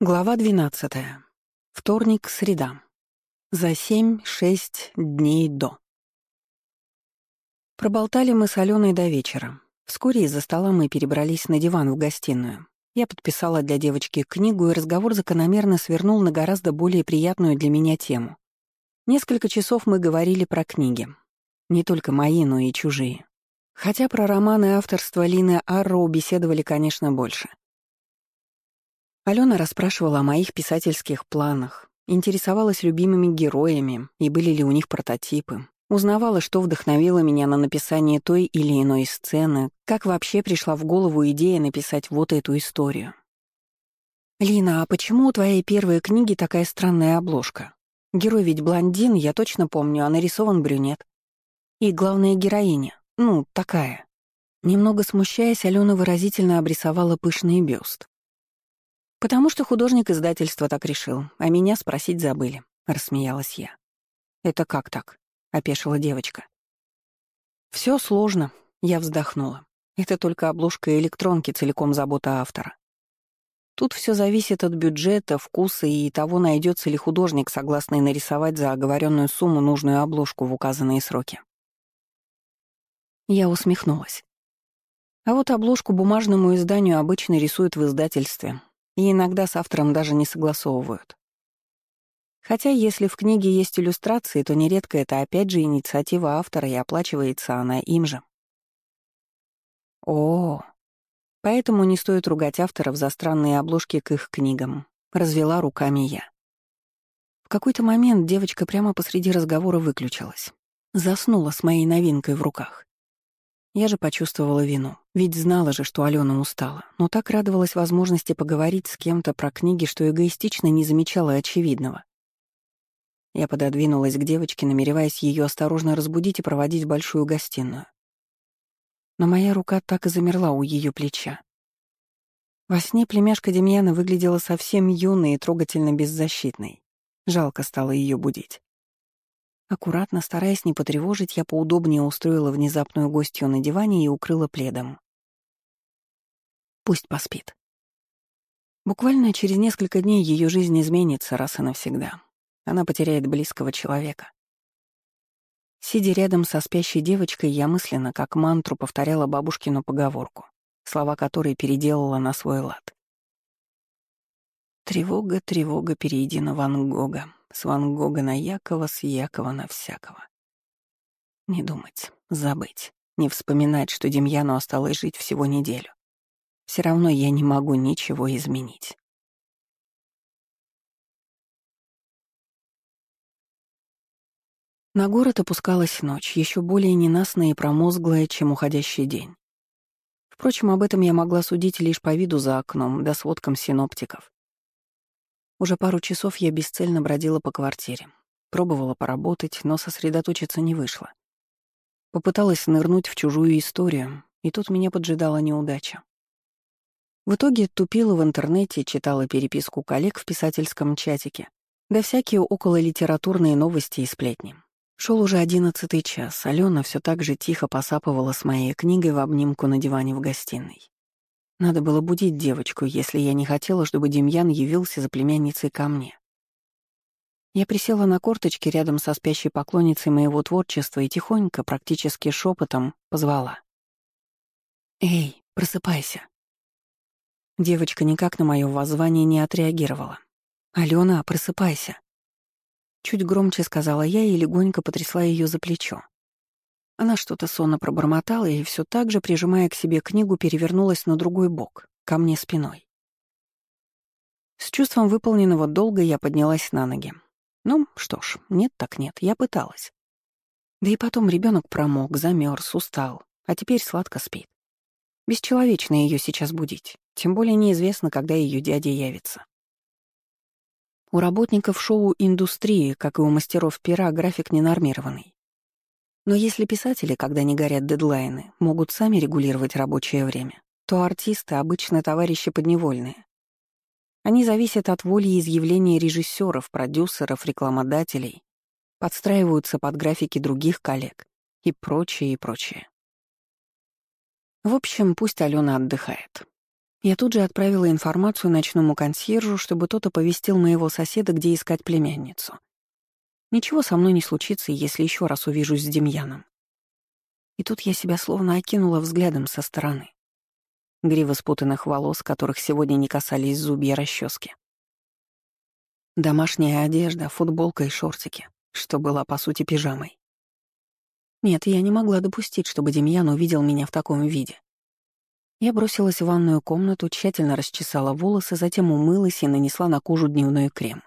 Глава 12. Вторник, среда. За семь-шесть дней до. Проболтали мы с Аленой до вечера. Вскоре из-за стола мы перебрались на диван в гостиную. Я подписала для девочки книгу, и разговор закономерно свернул на гораздо более приятную для меня тему. Несколько часов мы говорили про книги. Не только мои, но и чужие. Хотя про романы авторства Лины Арроу беседовали, конечно, больше. Алена расспрашивала о моих писательских планах, интересовалась любимыми героями и были ли у них прототипы, узнавала, что вдохновило меня на написание той или иной сцены, как вообще пришла в голову идея написать вот эту историю. «Лина, а почему у твоей первой книги такая странная обложка? Герой ведь блондин, я точно помню, а нарисован брюнет. И главная героиня, ну, такая». Немного смущаясь, Алена выразительно обрисовала пышный бюст. «Потому что художник издательства так решил, а меня спросить забыли», — рассмеялась я. «Это как так?» — опешила девочка. Все сложно», — я вздохнула. «Это только обложка электронки, целиком забота автора. Тут все зависит от бюджета, вкуса и того, найдется ли художник, согласный нарисовать за оговоренную сумму нужную обложку в указанные сроки». Я усмехнулась. А вот обложку бумажному изданию обычно рисуют в издательстве, и иногда с автором даже не согласовывают. Хотя если в книге есть иллюстрации, то нередко это опять же инициатива автора и оплачивается она им же. О, поэтому не стоит ругать авторов за странные обложки к их книгам, развела руками я. В какой-то момент девочка прямо посреди разговора выключилась. Заснула с моей новинкой в руках. Я же почувствовала вину, ведь знала же, что Алена устала, но так радовалась возможности поговорить с кем-то про книги, что эгоистично не замечала очевидного. Я пододвинулась к девочке, намереваясь ее осторожно разбудить и проводить в большую гостиную. Но моя рука так и замерла у ее плеча. Во сне племяшка Демьяна выглядела совсем юной и трогательно беззащитной. Жалко стало ее будить. Аккуратно, стараясь не потревожить, я поудобнее устроила внезапную гостью на диване и укрыла пледом. Пусть поспит. Буквально через несколько дней ее жизнь изменится раз и навсегда. Она потеряет близкого человека. Сидя рядом со спящей девочкой, я мысленно, как мантру, повторяла бабушкину поговорку, слова которой переделала на свой лад. «Тревога, тревога, перейди на Ван Гога, с Ван Гога на Якова, с Якова на всякого. Не думать, забыть, не вспоминать, что Демьяну осталось жить всего неделю. Все равно я не могу ничего изменить. На город опускалась ночь, еще более ненастная и промозглая, чем уходящий день. Впрочем, об этом я могла судить лишь по виду за окном, да сводкам синоптиков. Уже пару часов я бесцельно бродила по квартире. Пробовала поработать, но сосредоточиться не вышло. Попыталась нырнуть в чужую историю, и тут меня поджидала неудача. В итоге тупила в интернете, читала переписку коллег в писательском чатике, да всякие окололитературные новости и сплетни. Шел уже одиннадцатый час, Алена все так же тихо посапывала с моей книгой в обнимку на диване в гостиной. Надо было будить девочку, если я не хотела, чтобы Демьян явился за племянницей ко мне. Я присела на корточки рядом со спящей поклонницей моего творчества и тихонько, практически шепотом, позвала. «Эй, просыпайся!» Девочка никак на мое воззвание не отреагировала. «Алена, просыпайся!» Чуть громче сказала я и легонько потрясла ее за плечо. Она что-то сонно пробормотала и все так же, прижимая к себе книгу, перевернулась на другой бок, ко мне спиной. С чувством выполненного долга я поднялась на ноги. Ну, что ж, нет так нет, я пыталась. Да и потом ребенок промок, замерз, устал, а теперь сладко спит. Бесчеловечно ее сейчас будить, тем более неизвестно, когда ее дядя явится. У работников шоу-индустрии, как и у мастеров пера, график ненормированный. Но если писатели, когда не горят дедлайны, могут сами регулировать рабочее время, то артисты обычно товарищи подневольные. Они зависят от воли и изъявления режиссеров, продюсеров, рекламодателей, подстраиваются под графики других коллег и прочее, и прочее. В общем, пусть Алена отдыхает. Я тут же отправила информацию ночному консьержу, чтобы тот оповестил моего соседа, где искать племянницу. Ничего со мной не случится, если еще раз увижусь с Демьяном. И тут я себя словно окинула взглядом со стороны. Грива спутанных волос, которых сегодня не касались зубья расчески. Домашняя одежда, футболка и шортики, что была, по сути, пижамой. Нет, я не могла допустить, чтобы Демьян увидел меня в таком виде. Я бросилась в ванную комнату, тщательно расчесала волосы, затем умылась и нанесла на кожу дневной крем.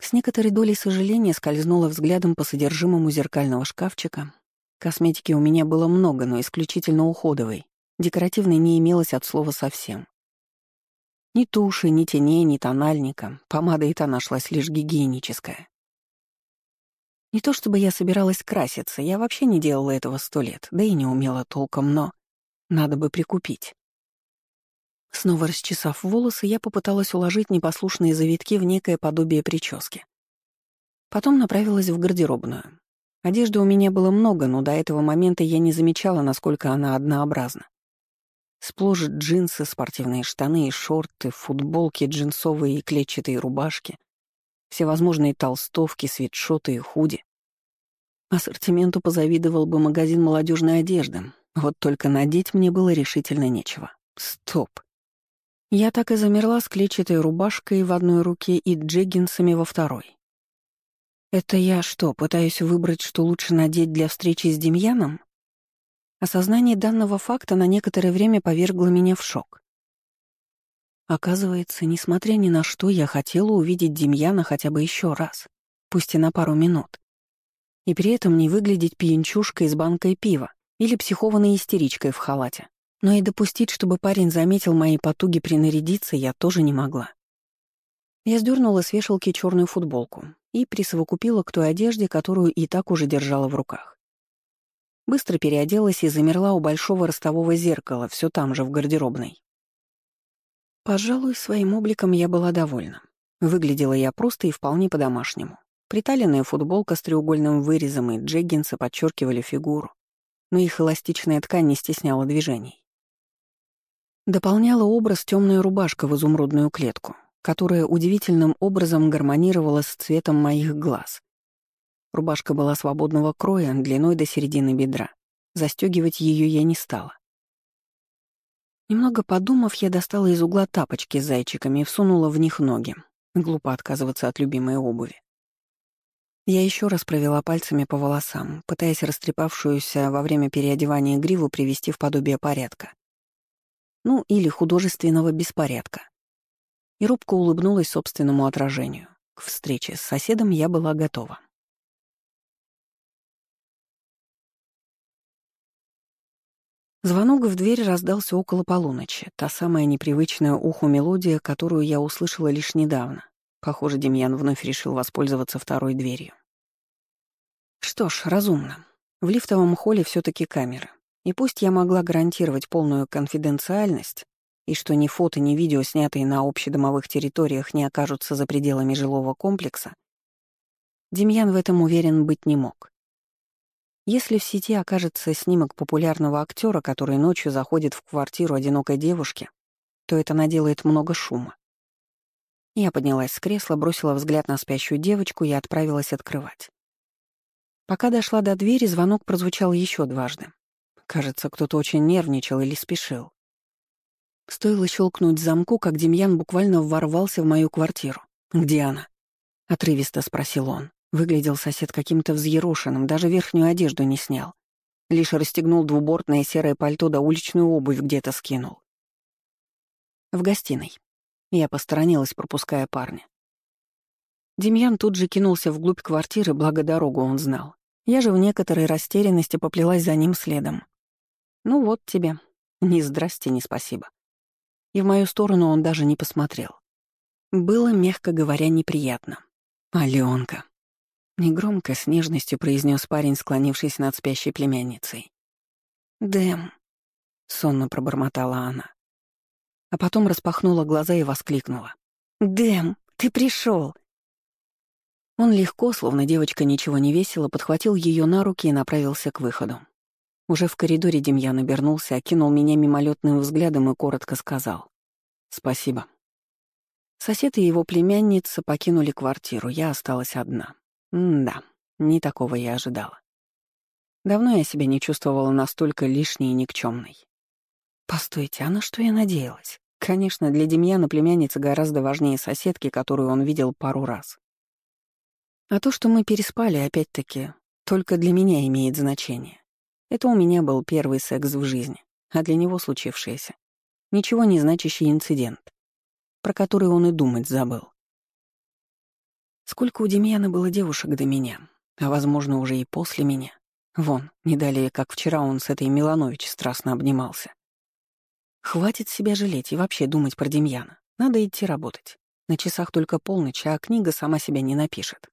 С некоторой долей сожаления скользнула взглядом по содержимому зеркального шкафчика. Косметики у меня было много, но исключительно уходовой. Декоративной не имелось от слова совсем. Ни туши, ни теней, ни тональника. Помада и та нашлась лишь гигиеническая. Не то чтобы я собиралась краситься, я вообще не делала этого сто лет, да и не умела толком, но надо бы прикупить. Снова расчесав волосы, я попыталась уложить непослушные завитки в некое подобие прически. Потом направилась в гардеробную. Одежды у меня было много, но до этого момента я не замечала, насколько она однообразна. Сплошь джинсы, спортивные штаны и шорты, футболки, джинсовые и клетчатые рубашки, всевозможные толстовки, свитшоты и худи. Ассортименту позавидовал бы магазин молодежной одежды, вот только надеть мне было решительно нечего. Стоп. Я так и замерла с клетчатой рубашкой в одной руке и джеггинсами во второй. Это я что, пытаюсь выбрать, что лучше надеть для встречи с Демьяном? Осознание данного факта на некоторое время повергло меня в шок. Оказывается, несмотря ни на что, я хотела увидеть Демьяна хотя бы еще раз, пусть и на пару минут. И при этом не выглядеть пьянчушкой с банкой пива, или психованной истеричкой в халате. Но и допустить, чтобы парень заметил мои потуги принарядиться, я тоже не могла. Я сдернула с вешалки черную футболку и присовокупила к той одежде, которую и так уже держала в руках. Быстро переоделась и замерла у большого ростового зеркала, все там же, в гардеробной. Пожалуй, своим обликом я была довольна. Выглядела я просто и вполне по-домашнему. Приталенная футболка с треугольным вырезом и джеггинсы подчеркивали фигуру но их эластичная ткань не стесняла движений. Дополняла образ темная рубашка в изумрудную клетку, которая удивительным образом гармонировала с цветом моих глаз. Рубашка была свободного кроя, длиной до середины бедра. Застегивать ее я не стала. Немного подумав, я достала из угла тапочки с зайчиками и всунула в них ноги. Глупо отказываться от любимой обуви. Я еще раз провела пальцами по волосам, пытаясь растрепавшуюся во время переодевания гриву привести в подобие порядка. Ну, или художественного беспорядка. И робко улыбнулась собственному отражению. К встрече с соседом я была готова. Звонок в дверь раздался около полуночи, та самая непривычная уху мелодия, которую я услышала лишь недавно. Похоже, Демьян вновь решил воспользоваться второй дверью. Что ж, разумно. В лифтовом холле все таки камеры. И пусть я могла гарантировать полную конфиденциальность, и что ни фото, ни видео, снятые на общедомовых территориях, не окажутся за пределами жилого комплекса, Демьян в этом уверен быть не мог. Если в сети окажется снимок популярного актера, который ночью заходит в квартиру одинокой девушки, то это наделает много шума. Я поднялась с кресла, бросила взгляд на спящую девочку и отправилась открывать. Пока дошла до двери, звонок прозвучал еще дважды. Кажется, кто-то очень нервничал или спешил. Стоило щелкнуть замку, как Демьян буквально ворвался в мою квартиру. «Где она?» — отрывисто спросил он. Выглядел сосед каким-то взъерошенным, даже верхнюю одежду не снял. Лишь расстегнул двубортное серое пальто да уличную обувь где-то скинул. В гостиной. Я посторонилась, пропуская парня. Демьян тут же кинулся вглубь квартиры, благо дорогу он знал. Я же в некоторой растерянности поплелась за ним следом. Ну вот тебе. Ни здрасте, ни спасибо. И в мою сторону он даже не посмотрел. Было, мягко говоря, неприятно. «Алёнка», — негромко, с нежностью произнес парень, склонившись над спящей племянницей. «Дэм», — сонно пробормотала она а потом распахнула глаза и воскликнула. «Дэм, ты пришел! Он легко, словно девочка ничего не весила, подхватил ее на руки и направился к выходу. Уже в коридоре Демьян обернулся, окинул меня мимолетным взглядом и коротко сказал. «Спасибо». Сосед и его племянница покинули квартиру, я осталась одна. М-да, не такого я ожидала. Давно я себя не чувствовала настолько лишней и никчемной. Постойте, а на что я надеялась? Конечно, для Демьяна племянница гораздо важнее соседки, которую он видел пару раз. А то, что мы переспали, опять-таки, только для меня имеет значение. Это у меня был первый секс в жизни, а для него случившееся. Ничего не значащий инцидент, про который он и думать забыл. Сколько у Демьяна было девушек до меня, а, возможно, уже и после меня. Вон, не далее, как вчера он с этой Миланович страстно обнимался. Хватит себя жалеть и вообще думать про Демьяна. Надо идти работать. На часах только полночь, а книга сама себя не напишет.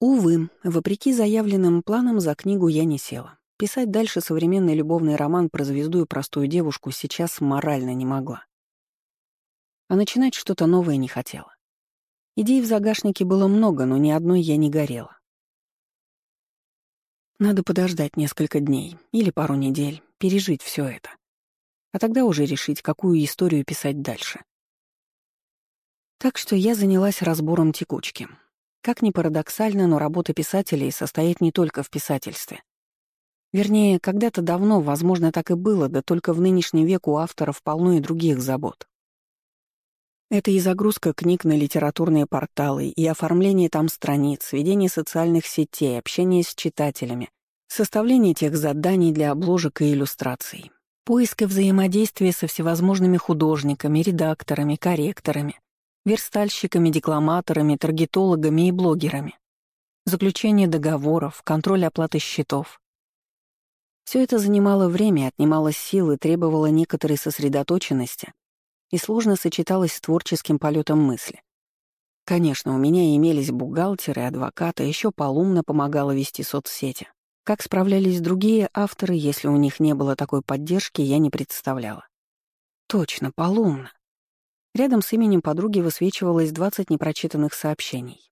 Увы, вопреки заявленным планам за книгу я не села. Писать дальше современный любовный роман про звезду и простую девушку сейчас морально не могла. А начинать что-то новое не хотела. Идей в загашнике было много, но ни одной я не горела. Надо подождать несколько дней или пару недель, пережить все это. А тогда уже решить, какую историю писать дальше. Так что я занялась разбором текучки. Как ни парадоксально, но работа писателей состоит не только в писательстве. Вернее, когда-то давно, возможно, так и было, да только в нынешний век у авторов полно и других забот. Это и загрузка книг на литературные порталы, и оформление там страниц, ведение социальных сетей, общение с читателями, составление тех заданий для обложек и иллюстраций, поиск и взаимодействие со всевозможными художниками, редакторами, корректорами, верстальщиками, декламаторами, таргетологами и блогерами, заключение договоров, контроль оплаты счетов. Все это занимало время, отнимало силы, требовало некоторой сосредоточенности и сложно сочеталось с творческим полетом мысли. Конечно, у меня имелись бухгалтеры, адвокаты, еще полумно помогала вести соцсети. Как справлялись другие авторы, если у них не было такой поддержки, я не представляла. Точно, полумно. Рядом с именем подруги высвечивалось 20 непрочитанных сообщений.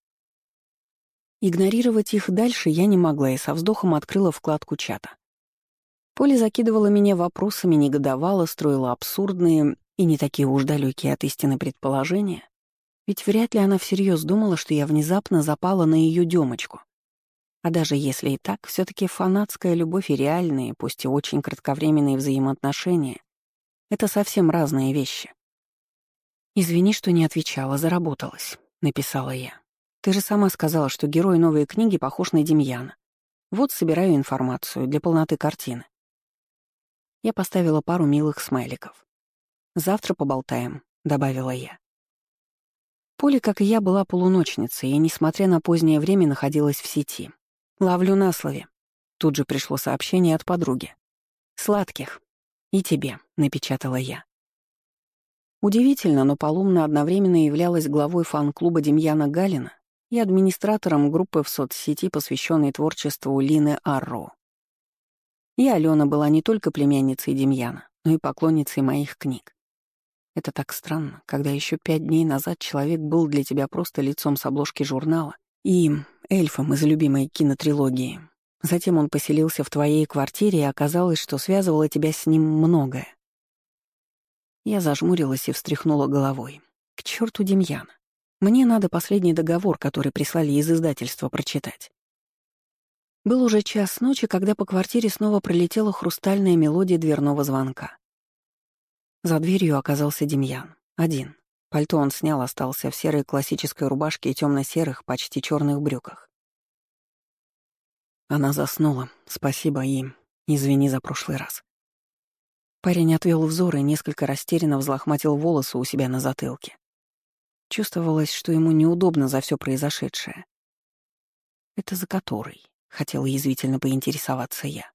Игнорировать их дальше я не могла и со вздохом открыла вкладку чата. Поля закидывала меня вопросами, негодовала, строила абсурдные и не такие уж далекие от истины предположения. Ведь вряд ли она всерьез думала, что я внезапно запала на ее демочку. А даже если и так, все таки фанатская любовь и реальные, пусть и очень кратковременные взаимоотношения — это совсем разные вещи. «Извини, что не отвечала, заработалась», — написала я. «Ты же сама сказала, что герой новой книги похож на Демьяна. Вот собираю информацию для полноты картины». Я поставила пару милых смайликов. «Завтра поболтаем», — добавила я. Поле, как и я, была полуночницей и, несмотря на позднее время, находилась в сети. «Ловлю на слове». Тут же пришло сообщение от подруги. «Сладких. И тебе», — напечатала я. Удивительно, но Полумна одновременно являлась главой фан-клуба Демьяна Галина и администратором группы в соцсети, посвященной творчеству Лины Арро. И Алена была не только племянницей Демьяна, но и поклонницей моих книг. Это так странно, когда еще пять дней назад человек был для тебя просто лицом с обложки журнала и эльфом из любимой кинотрилогии. Затем он поселился в твоей квартире, и оказалось, что связывало тебя с ним многое. Я зажмурилась и встряхнула головой. К черту Демьяна. Мне надо последний договор, который прислали из издательства, прочитать. Был уже час ночи, когда по квартире снова пролетела хрустальная мелодия дверного звонка. За дверью оказался Демьян. Один. Пальто он снял, остался в серой классической рубашке и темно-серых, почти черных брюках. Она заснула. Спасибо им. Извини за прошлый раз. Парень отвел взор и несколько растерянно взлохматил волосы у себя на затылке. Чувствовалось, что ему неудобно за все произошедшее. «Это за который?» — хотела язвительно поинтересоваться я.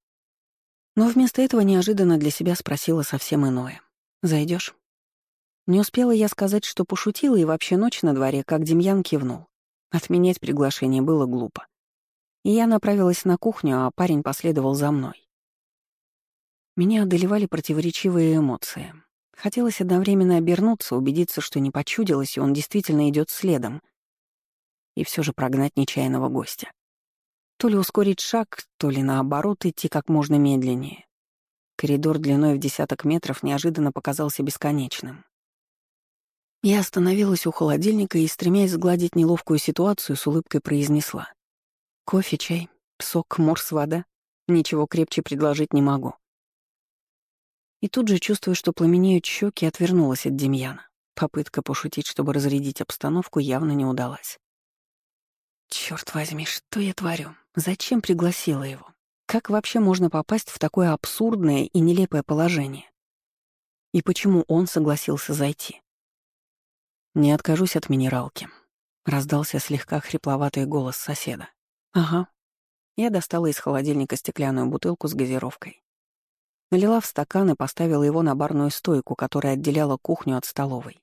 Но вместо этого неожиданно для себя спросила совсем иное. Зайдешь? Не успела я сказать, что пошутила, и вообще ночь на дворе, как Демьян кивнул. Отменять приглашение было глупо. И я направилась на кухню, а парень последовал за мной. Меня одолевали противоречивые эмоции. Хотелось одновременно обернуться, убедиться, что не почудилось, и он действительно идет следом. и все же прогнать нечаянного гостя. То ли ускорить шаг, то ли наоборот идти как можно медленнее. Коридор длиной в десяток метров неожиданно показался бесконечным. Я остановилась у холодильника и, стремясь сгладить неловкую ситуацию, с улыбкой произнесла. «Кофе, чай, сок, морс, вода. Ничего крепче предложить не могу». И тут же, чувствуя, что пламенеют щеки, отвернулась от Демьяна. Попытка пошутить, чтобы разрядить обстановку, явно не удалась. Черт возьми, что я творю? Зачем пригласила его? Как вообще можно попасть в такое абсурдное и нелепое положение? И почему он согласился зайти? «Не откажусь от минералки», — раздался слегка хрипловатый голос соседа. «Ага». Я достала из холодильника стеклянную бутылку с газировкой. Налила в стакан и поставила его на барную стойку, которая отделяла кухню от столовой.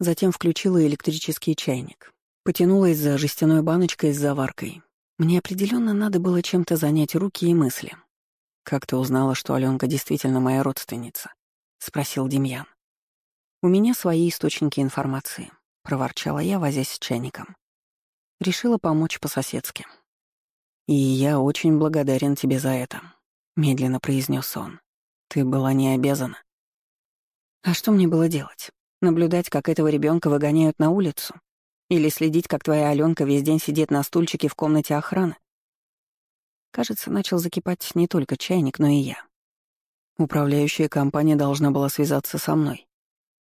Затем включила электрический чайник. Потянулась за жестяной баночкой с заваркой. Мне определенно надо было чем-то занять руки и мысли. «Как ты узнала, что Аленка действительно моя родственница?» — спросил Демьян. «У меня свои источники информации», — проворчала я, возясь с чайником. Решила помочь по-соседски. «И я очень благодарен тебе за это», — медленно произнес он. «Ты была не обязана». «А что мне было делать? Наблюдать, как этого ребенка выгоняют на улицу? Или следить, как твоя Аленка весь день сидит на стульчике в комнате охраны?» Кажется, начал закипать не только чайник, но и я. Управляющая компания должна была связаться со мной.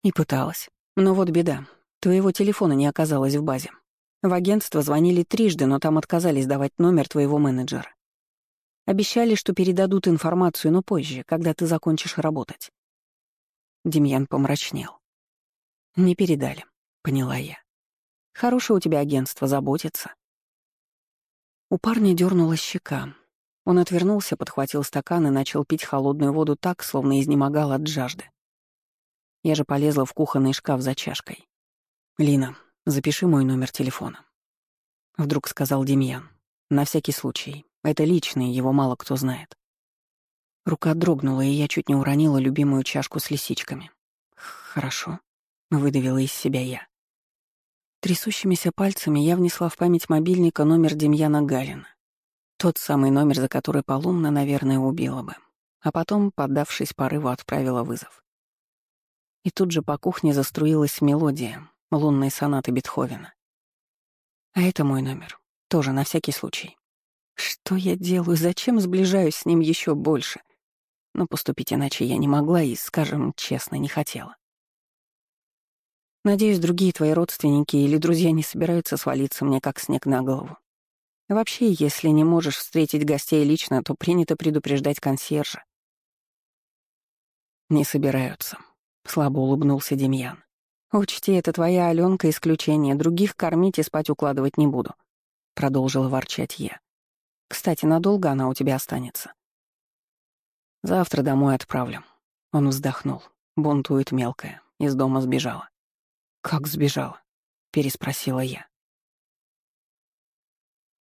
И пыталась. Но вот беда. Твоего телефона не оказалось в базе. В агентство звонили трижды, но там отказались давать номер твоего менеджера. Обещали, что передадут информацию, но позже, когда ты закончишь работать. Демьян помрачнел. Не передали, поняла я. Хорошее у тебя агентство, заботится. У парня дернула щека. Он отвернулся, подхватил стакан и начал пить холодную воду так, словно изнемогал от жажды. Я же полезла в кухонный шкаф за чашкой. «Лина, запиши мой номер телефона», — вдруг сказал Демьян. «На всякий случай. Это личный, его мало кто знает». Рука дрогнула, и я чуть не уронила любимую чашку с лисичками. «Хорошо», — выдавила из себя я. Трясущимися пальцами я внесла в память мобильника номер Демьяна Галина. Тот самый номер, за который Полумна, наверное, убила бы. А потом, поддавшись порыву, отправила вызов. И тут же по кухне заструилась мелодия лунной сонаты Бетховена. А это мой номер. Тоже на всякий случай. Что я делаю? Зачем сближаюсь с ним еще больше? Но поступить иначе я не могла и, скажем честно, не хотела. Надеюсь, другие твои родственники или друзья не собираются свалиться мне как снег на голову. Вообще, если не можешь встретить гостей лично, то принято предупреждать консьержа. Не собираются. Слабо улыбнулся Демьян. «Учти, это твоя Аленка исключение, других кормить и спать укладывать не буду», — продолжила ворчать я. «Кстати, надолго она у тебя останется?» «Завтра домой отправлю». Он вздохнул. Бунтует мелкая. Из дома сбежала. «Как сбежала?» — переспросила я.